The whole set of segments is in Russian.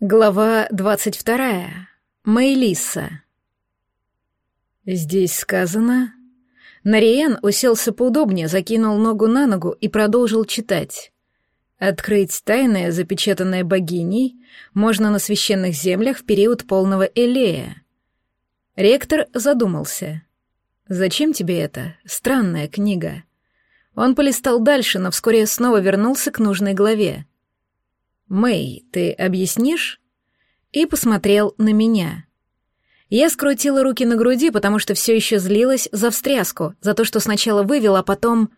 Глава двадцать вторая. Мэйлиса. Здесь сказано... Нариен уселся поудобнее, закинул ногу на ногу и продолжил читать. Открыть тайное, запечатанное богиней, можно на священных землях в период полного Элея. Ректор задумался. «Зачем тебе это? Странная книга». Он полистал дальше, но вскоре снова вернулся к нужной главе. «Мэй, ты объяснишь?» И посмотрел на меня. Я скрутила руки на груди, потому что все еще злилась за встряску, за то, что сначала вывел, а потом...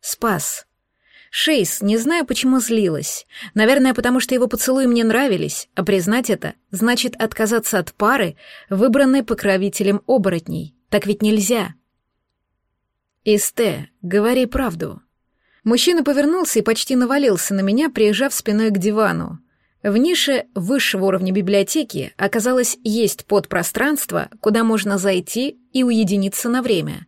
спас. Шейс, не знаю, почему злилась. Наверное, потому что его поцелуи мне нравились, а признать это значит отказаться от пары, выбранной покровителем оборотней. Так ведь нельзя. Исте, говори правду. Мужчина повернулся и почти навалился на меня, приезжав спиной к дивану. В нише высшего уровня библиотеки оказалось есть подпространство, куда можно зайти и уединиться на время.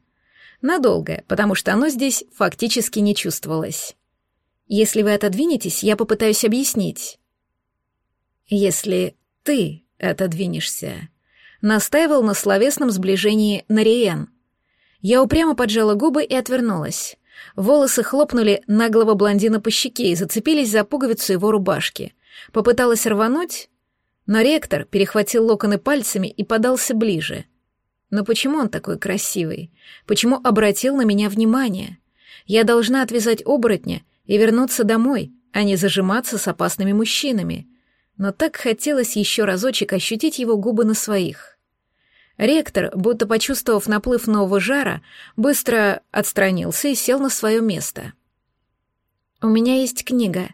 Надолго, потому что оно здесь фактически не чувствовалось. Если вы отодвинетесь, я попытаюсь объяснить. Если ты отодвинешься, настаивал на словесном сближении Нариен. Я упрямо поджала губы и отвернулась. Волосы хлопнули наглого блондина по щеке и зацепились за пуговицу его рубашки. Попыталась рвануть, но ректор перехватил локоны пальцами и подался ближе. Но почему он такой красивый? Почему обратил на меня внимание? Я должна отвязать оборотня и вернуться домой, а не зажиматься с опасными мужчинами. Но так хотелось еще разочек ощутить его губы на своих. Ректор, будто почувствовав наплыв нового жара, быстро отстранился и сел на свое место. «У меня есть книга».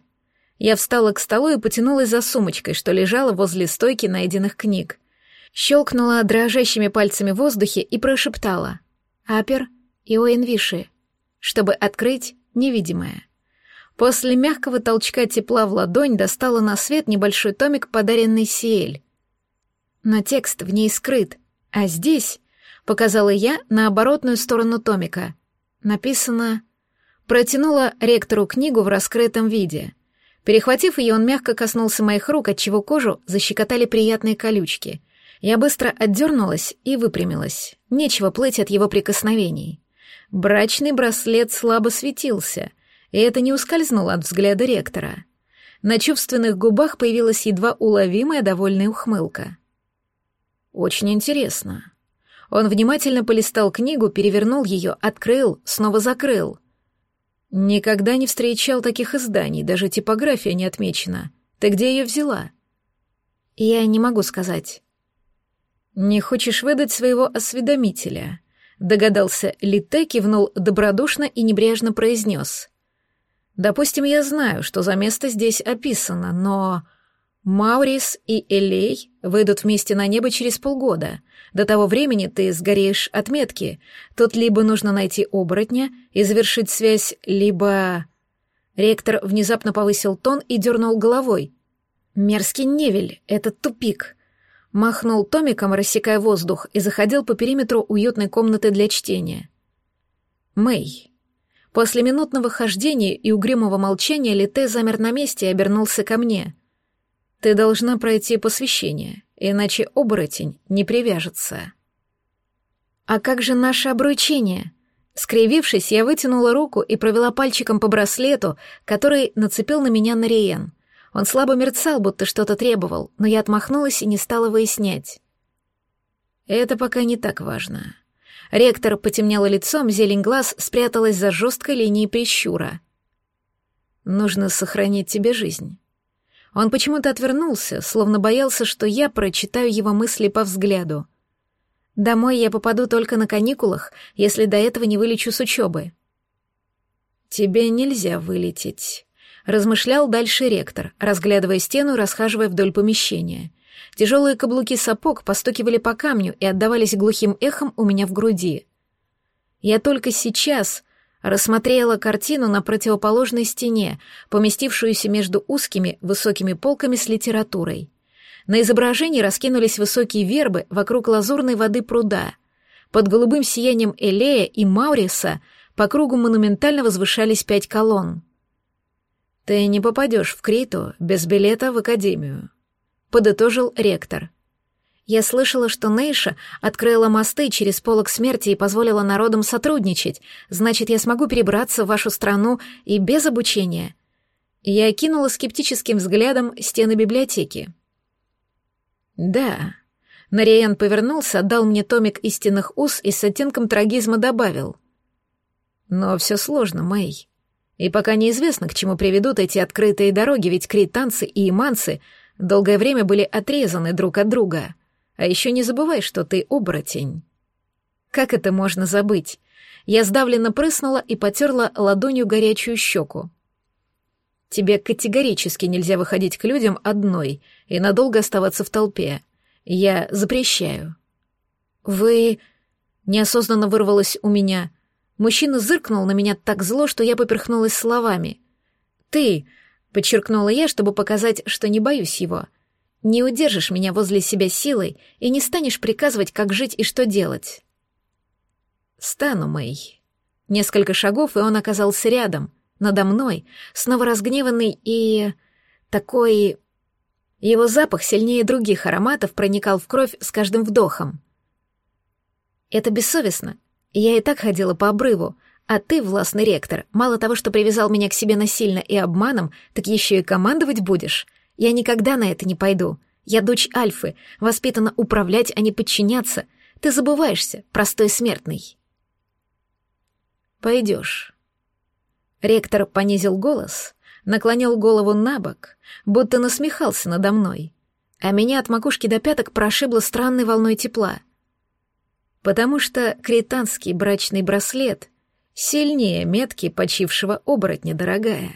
Я встала к столу и потянулась за сумочкой, что лежала возле стойки найденных книг. Щелкнула дрожащими пальцами в воздухе и прошептала «Апер и Оэнвиши», чтобы открыть невидимое. После мягкого толчка тепла в ладонь достала на свет небольшой томик, подаренный Сиэль. Но текст в ней скрыт — а здесь, показала я на оборотную сторону томика, написано Протянула ректору книгу в раскрытом виде. Перехватив ее, он мягко коснулся моих рук, отчего кожу защекотали приятные колючки. Я быстро отдернулась и выпрямилась. Нечего плыть от его прикосновений. Брачный браслет слабо светился, и это не ускользнуло от взгляда ректора. На чувственных губах появилась едва уловимая довольная ухмылка. Очень интересно. Он внимательно полистал книгу, перевернул ее, открыл, снова закрыл. Никогда не встречал таких изданий, даже типография не отмечена. Ты где ее взяла? Я не могу сказать. Не хочешь выдать своего осведомителя? Догадался Лите, кивнул добродушно и небрежно произнес. Допустим, я знаю, что за место здесь описано, но... Маурис и Элей выйдут вместе на небо через полгода. До того времени ты сгореешь от метки. Тут либо нужно найти оборотня и завершить связь, либо... Ректор внезапно повысил тон и дернул головой. Мерзкий невель, это тупик. Махнул томиком, рассекая воздух, и заходил по периметру уютной комнаты для чтения. Мэй. После минутного хождения и угрюмого молчания Лите замер на месте и обернулся ко мне — ты должна пройти посвящение, иначе оборотень не привяжется. А как же наше обручение? Скривившись, я вытянула руку и провела пальчиком по браслету, который нацепил на меня Нариен. Он слабо мерцал, будто что-то требовал, но я отмахнулась и не стала выяснять. Это пока не так важно. Ректор потемнело лицом, зелень глаз спряталась за жесткой линией прищура. Нужно сохранить тебе жизнь. Он почему-то отвернулся, словно боялся, что я прочитаю его мысли по взгляду. Домой я попаду только на каникулах, если до этого не вылечу с учебы. «Тебе нельзя вылететь», — размышлял дальше ректор, разглядывая стену и расхаживая вдоль помещения. Тяжелые каблуки сапог постукивали по камню и отдавались глухим эхом у меня в груди. Я только сейчас рассмотрела картину на противоположной стене, поместившуюся между узкими высокими полками с литературой. На изображении раскинулись высокие вербы вокруг лазурной воды пруда. Под голубым сиянием Элея и Мауриса по кругу монументально возвышались пять колонн. «Ты не попадешь в Криту без билета в академию», — подытожил ректор. Я слышала, что Нейша открыла мосты через полок смерти и позволила народам сотрудничать. Значит, я смогу перебраться в вашу страну и без обучения. Я окинула скептическим взглядом стены библиотеки. Да. Нариен повернулся, отдал мне томик истинных уз и с оттенком трагизма добавил. Но все сложно, Мэй. И пока неизвестно, к чему приведут эти открытые дороги, ведь кританцы и иманцы долгое время были отрезаны друг от друга — а еще не забывай, что ты оборотень. Как это можно забыть? Я сдавленно прыснула и потерла ладонью горячую щеку. Тебе категорически нельзя выходить к людям одной и надолго оставаться в толпе. Я запрещаю. Вы... Неосознанно вырвалось у меня. Мужчина зыркнул на меня так зло, что я поперхнулась словами. «Ты», — подчеркнула я, чтобы показать, что не боюсь его, не удержишь меня возле себя силой и не станешь приказывать, как жить и что делать. Стану, Мэй. Несколько шагов, и он оказался рядом, надо мной, снова разгневанный и... такой... Его запах сильнее других ароматов проникал в кровь с каждым вдохом. Это бессовестно. Я и так ходила по обрыву, а ты, властный ректор, мало того, что привязал меня к себе насильно и обманом, так еще и командовать будешь. Я никогда на это не пойду. Я дочь Альфы, воспитана управлять, а не подчиняться. Ты забываешься, простой смертный. Пойдешь. Ректор понизил голос, наклонил голову на бок, будто насмехался надо мной, а меня от макушки до пяток прошибло странной волной тепла. Потому что кританский брачный браслет сильнее метки почившего оборотня, дорогая.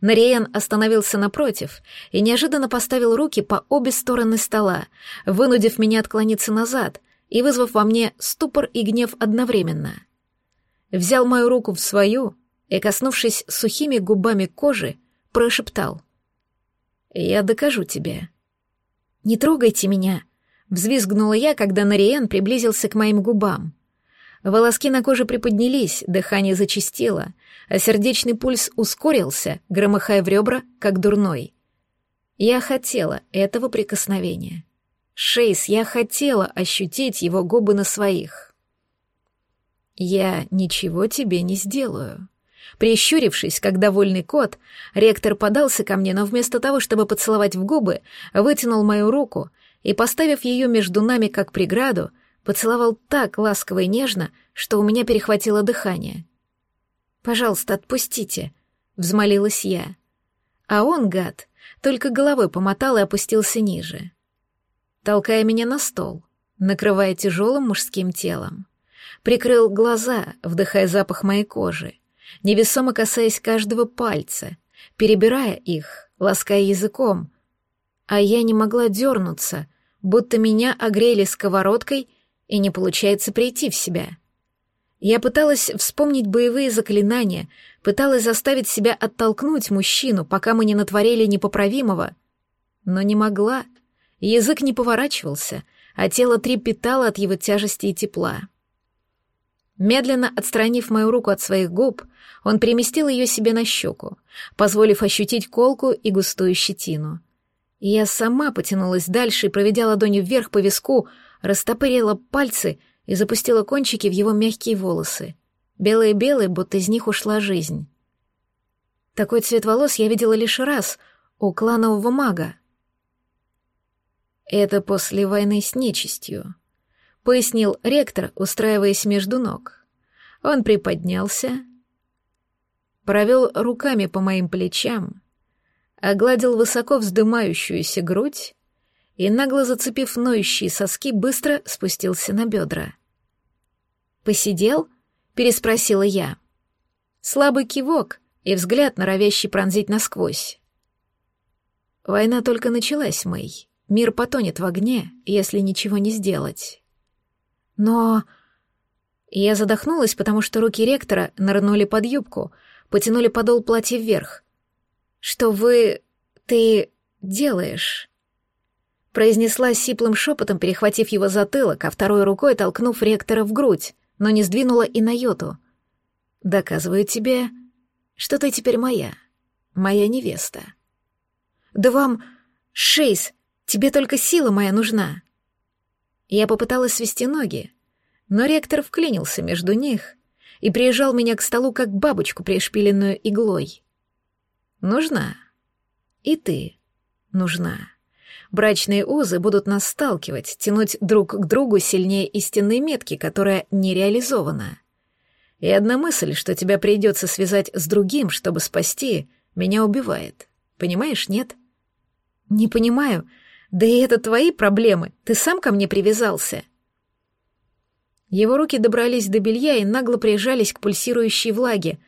Нариен остановился напротив и неожиданно поставил руки по обе стороны стола, вынудив меня отклониться назад и вызвав во мне ступор и гнев одновременно. Взял мою руку в свою и, коснувшись сухими губами кожи, прошептал. «Я докажу тебе». «Не трогайте меня», — взвизгнула я, когда Нариен приблизился к моим губам. Волоски на коже приподнялись, дыхание зачастило, а сердечный пульс ускорился, громыхая в ребра, как дурной. Я хотела этого прикосновения. Шейс, я хотела ощутить его губы на своих. «Я ничего тебе не сделаю». Прищурившись, как довольный кот, ректор подался ко мне, но вместо того, чтобы поцеловать в губы, вытянул мою руку и, поставив ее между нами как преграду, поцеловал так ласково и нежно, что у меня перехватило дыхание. «Пожалуйста, отпустите», — взмолилась я. А он, гад, только головой помотал и опустился ниже, толкая меня на стол, накрывая тяжелым мужским телом. Прикрыл глаза, вдыхая запах моей кожи, невесомо касаясь каждого пальца, перебирая их, лаская языком, а я не могла дернуться, будто меня огрели сковородкой и не получается прийти в себя. Я пыталась вспомнить боевые заклинания, пыталась заставить себя оттолкнуть мужчину, пока мы не натворили непоправимого, но не могла. Язык не поворачивался, а тело трепетало от его тяжести и тепла. Медленно отстранив мою руку от своих губ, он переместил ее себе на щеку, позволив ощутить колку и густую щетину. Я сама потянулась дальше и, проведя ладонью вверх по виску, растопырила пальцы и запустила кончики в его мягкие волосы. Белые-белые, будто из них ушла жизнь. Такой цвет волос я видела лишь раз у кланового мага. Это после войны с нечистью, пояснил ректор, устраиваясь между ног. Он приподнялся, провел руками по моим плечам, огладил высоко вздымающуюся грудь и, нагло зацепив ноющие соски, быстро спустился на бедра. «Посидел?» — переспросила я. Слабый кивок и взгляд, норовящий пронзить насквозь. Война только началась, Мэй. Мир потонет в огне, если ничего не сделать. Но... Я задохнулась, потому что руки ректора нырнули под юбку, потянули подол платья вверх. «Что вы... ты... делаешь?» Произнесла сиплым шепотом, перехватив его затылок, а второй рукой толкнув ректора в грудь, но не сдвинула и на йоту. «Доказываю тебе, что ты теперь моя, моя невеста». «Да вам... Шейс, Тебе только сила моя нужна». Я попыталась свести ноги, но ректор вклинился между них и приезжал меня к столу, как бабочку, пришпиленную иглой. «Нужна. И ты нужна. Брачные узы будут нас сталкивать, тянуть друг к другу сильнее истинной метки, которая не реализована. И одна мысль, что тебя придется связать с другим, чтобы спасти, меня убивает. Понимаешь, нет? Не понимаю. Да и это твои проблемы. Ты сам ко мне привязался. Его руки добрались до белья и нагло прижались к пульсирующей влаге,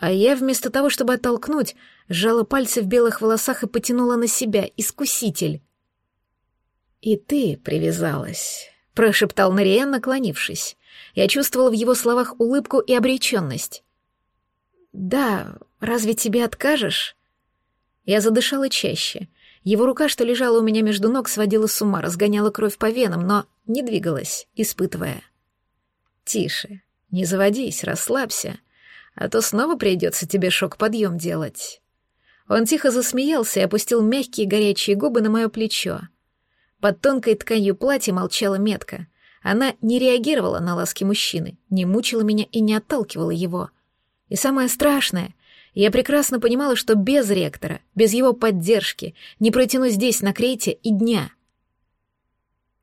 а я вместо того, чтобы оттолкнуть, сжала пальцы в белых волосах и потянула на себя, искуситель. «И ты привязалась», — прошептал Нариен, наклонившись. Я чувствовала в его словах улыбку и обреченность. «Да, разве тебе откажешь?» Я задышала чаще. Его рука, что лежала у меня между ног, сводила с ума, разгоняла кровь по венам, но не двигалась, испытывая. «Тише, не заводись, расслабься, а то снова придется тебе шок-подъем делать». Он тихо засмеялся и опустил мягкие горячие губы на мое плечо. Под тонкой тканью платья молчала метка. Она не реагировала на ласки мужчины, не мучила меня и не отталкивала его. И самое страшное, я прекрасно понимала, что без ректора, без его поддержки, не протяну здесь, на Крейте, и дня.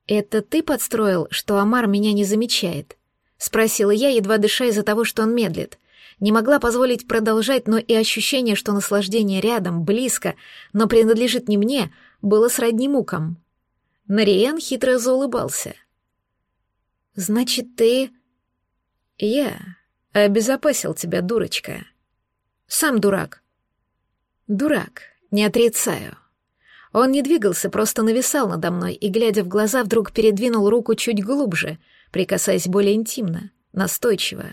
«Это ты подстроил, что Амар меня не замечает?» — спросила я, едва дыша из-за того, что он медлит. Не могла позволить продолжать, но и ощущение, что наслаждение рядом, близко, но принадлежит не мне, было сродни мукам. Нариен хитро заулыбался. «Значит, ты...» «Я обезопасил тебя, дурочка», сам дурак. Дурак, не отрицаю. Он не двигался, просто нависал надо мной и, глядя в глаза, вдруг передвинул руку чуть глубже, прикасаясь более интимно, настойчиво.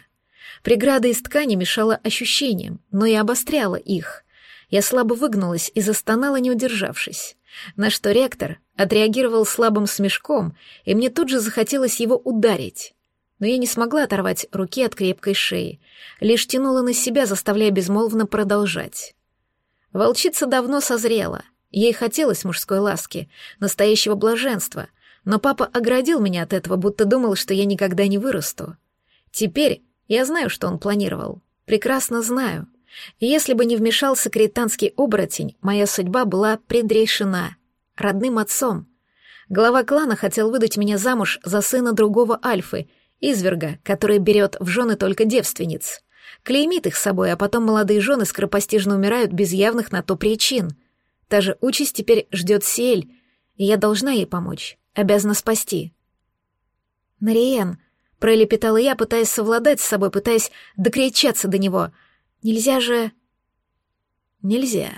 Преграда из ткани мешала ощущениям, но и обостряла их. Я слабо выгнулась и застонала, не удержавшись. На что ректор отреагировал слабым смешком, и мне тут же захотелось его ударить но я не смогла оторвать руки от крепкой шеи, лишь тянула на себя, заставляя безмолвно продолжать. Волчица давно созрела, ей хотелось мужской ласки, настоящего блаженства, но папа оградил меня от этого, будто думал, что я никогда не вырасту. Теперь я знаю, что он планировал, прекрасно знаю. Если бы не вмешался кританский оборотень, моя судьба была предрешена родным отцом. Глава клана хотел выдать меня замуж за сына другого Альфы — изверга, который берет в жены только девственниц. Клеймит их собой, а потом молодые жены скоропостижно умирают без явных на то причин. Та же участь теперь ждет Сель, и я должна ей помочь, обязана спасти. «Мариен», — пролепетала я, пытаясь совладать с собой, пытаясь докричаться до него. «Нельзя же...» «Нельзя»,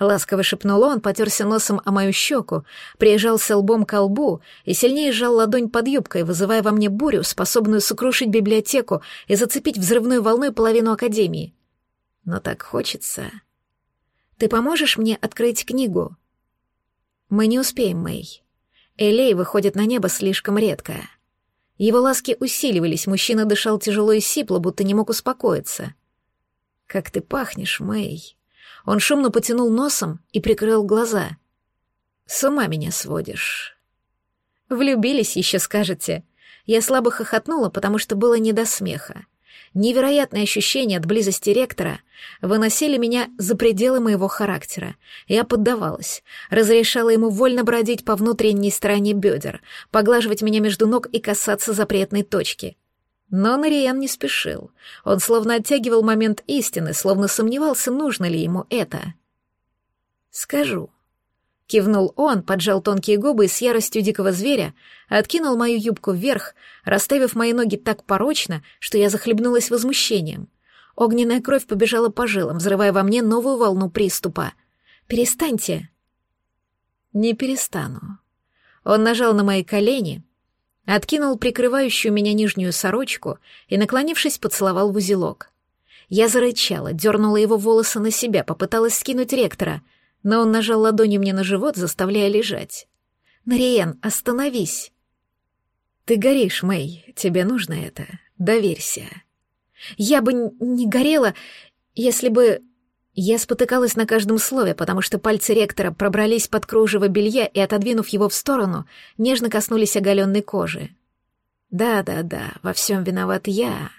Ласково шепнул он, потерся носом о мою щеку, приезжался лбом к лбу и сильнее сжал ладонь под юбкой, вызывая во мне бурю, способную сокрушить библиотеку и зацепить взрывной волной половину Академии. Но так хочется. Ты поможешь мне открыть книгу? Мы не успеем, Мэй. Элей выходит на небо слишком редко. Его ласки усиливались, мужчина дышал тяжело и сипло, будто не мог успокоиться. «Как ты пахнешь, Мэй!» Он шумно потянул носом и прикрыл глаза. «С ума меня сводишь». «Влюбились еще, скажете?» Я слабо хохотнула, потому что было не до смеха. Невероятные ощущения от близости ректора выносили меня за пределы моего характера. Я поддавалась, разрешала ему вольно бродить по внутренней стороне бедер, поглаживать меня между ног и касаться запретной точки. Но Нариен не спешил. Он словно оттягивал момент истины, словно сомневался, нужно ли ему это. «Скажу». Кивнул он, поджал тонкие губы и с яростью дикого зверя откинул мою юбку вверх, расставив мои ноги так порочно, что я захлебнулась возмущением. Огненная кровь побежала по жилам, взрывая во мне новую волну приступа. «Перестаньте!» «Не перестану». Он нажал на мои колени, откинул прикрывающую меня нижнюю сорочку и, наклонившись, поцеловал в узелок. Я зарычала, дернула его волосы на себя, попыталась скинуть ректора, но он нажал ладонью мне на живот, заставляя лежать. «Нариен, остановись!» «Ты горишь, Мэй, тебе нужно это, доверься». «Я бы не горела, если бы...» Я спотыкалась на каждом слове, потому что пальцы ректора пробрались под кружево белья и, отодвинув его в сторону, нежно коснулись оголенной кожи. Да-да-да, во всем виноват я.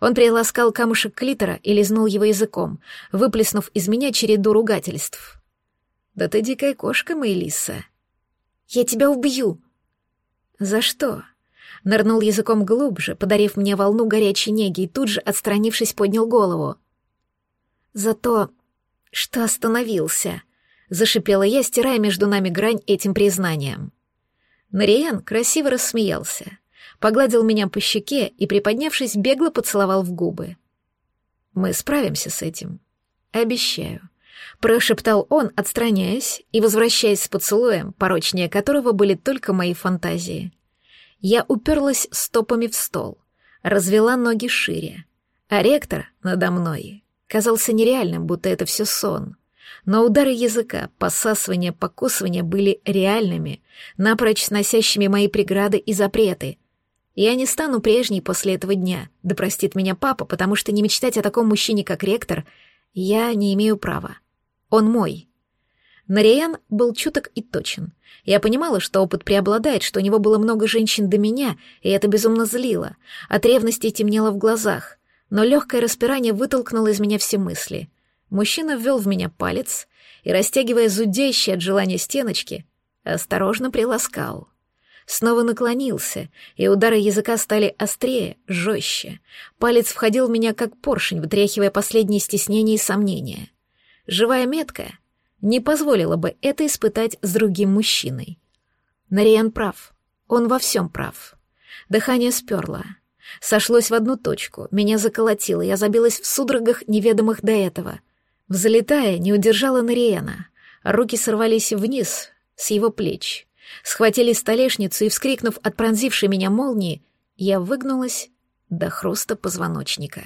Он приласкал камушек клитора и лизнул его языком, выплеснув из меня череду ругательств. «Да ты дикая кошка, Мэйлиса!» «Я тебя убью!» «За что?» Нырнул языком глубже, подарив мне волну горячей неги, и тут же, отстранившись, поднял голову. «За то, что остановился!» — зашипела я, стирая между нами грань этим признанием. Нариен красиво рассмеялся погладил меня по щеке и, приподнявшись, бегло поцеловал в губы. «Мы справимся с этим. Обещаю», — прошептал он, отстраняясь и возвращаясь с поцелуем, порочнее которого были только мои фантазии. Я уперлась стопами в стол, развела ноги шире, а ректор надо мной казался нереальным, будто это все сон. Но удары языка, посасывания, покусывания были реальными, напрочь сносящими мои преграды и запреты — я не стану прежней после этого дня, да простит меня папа, потому что не мечтать о таком мужчине, как ректор, я не имею права. Он мой. Нариан был чуток и точен. Я понимала, что опыт преобладает, что у него было много женщин до меня, и это безумно злило. От ревности темнело в глазах. Но легкое распирание вытолкнуло из меня все мысли. Мужчина ввел в меня палец и, растягивая зудящие от желания стеночки, осторожно приласкал снова наклонился, и удары языка стали острее, жестче. Палец входил в меня как поршень, вытряхивая последние стеснения и сомнения. Живая метка не позволила бы это испытать с другим мужчиной. Нариан прав. Он во всем прав. Дыхание сперло. Сошлось в одну точку, меня заколотило, я забилась в судорогах, неведомых до этого. Взлетая, не удержала Нариена. Руки сорвались вниз, с его плеч схватили столешницу и, вскрикнув от пронзившей меня молнии, я выгнулась до хруста позвоночника.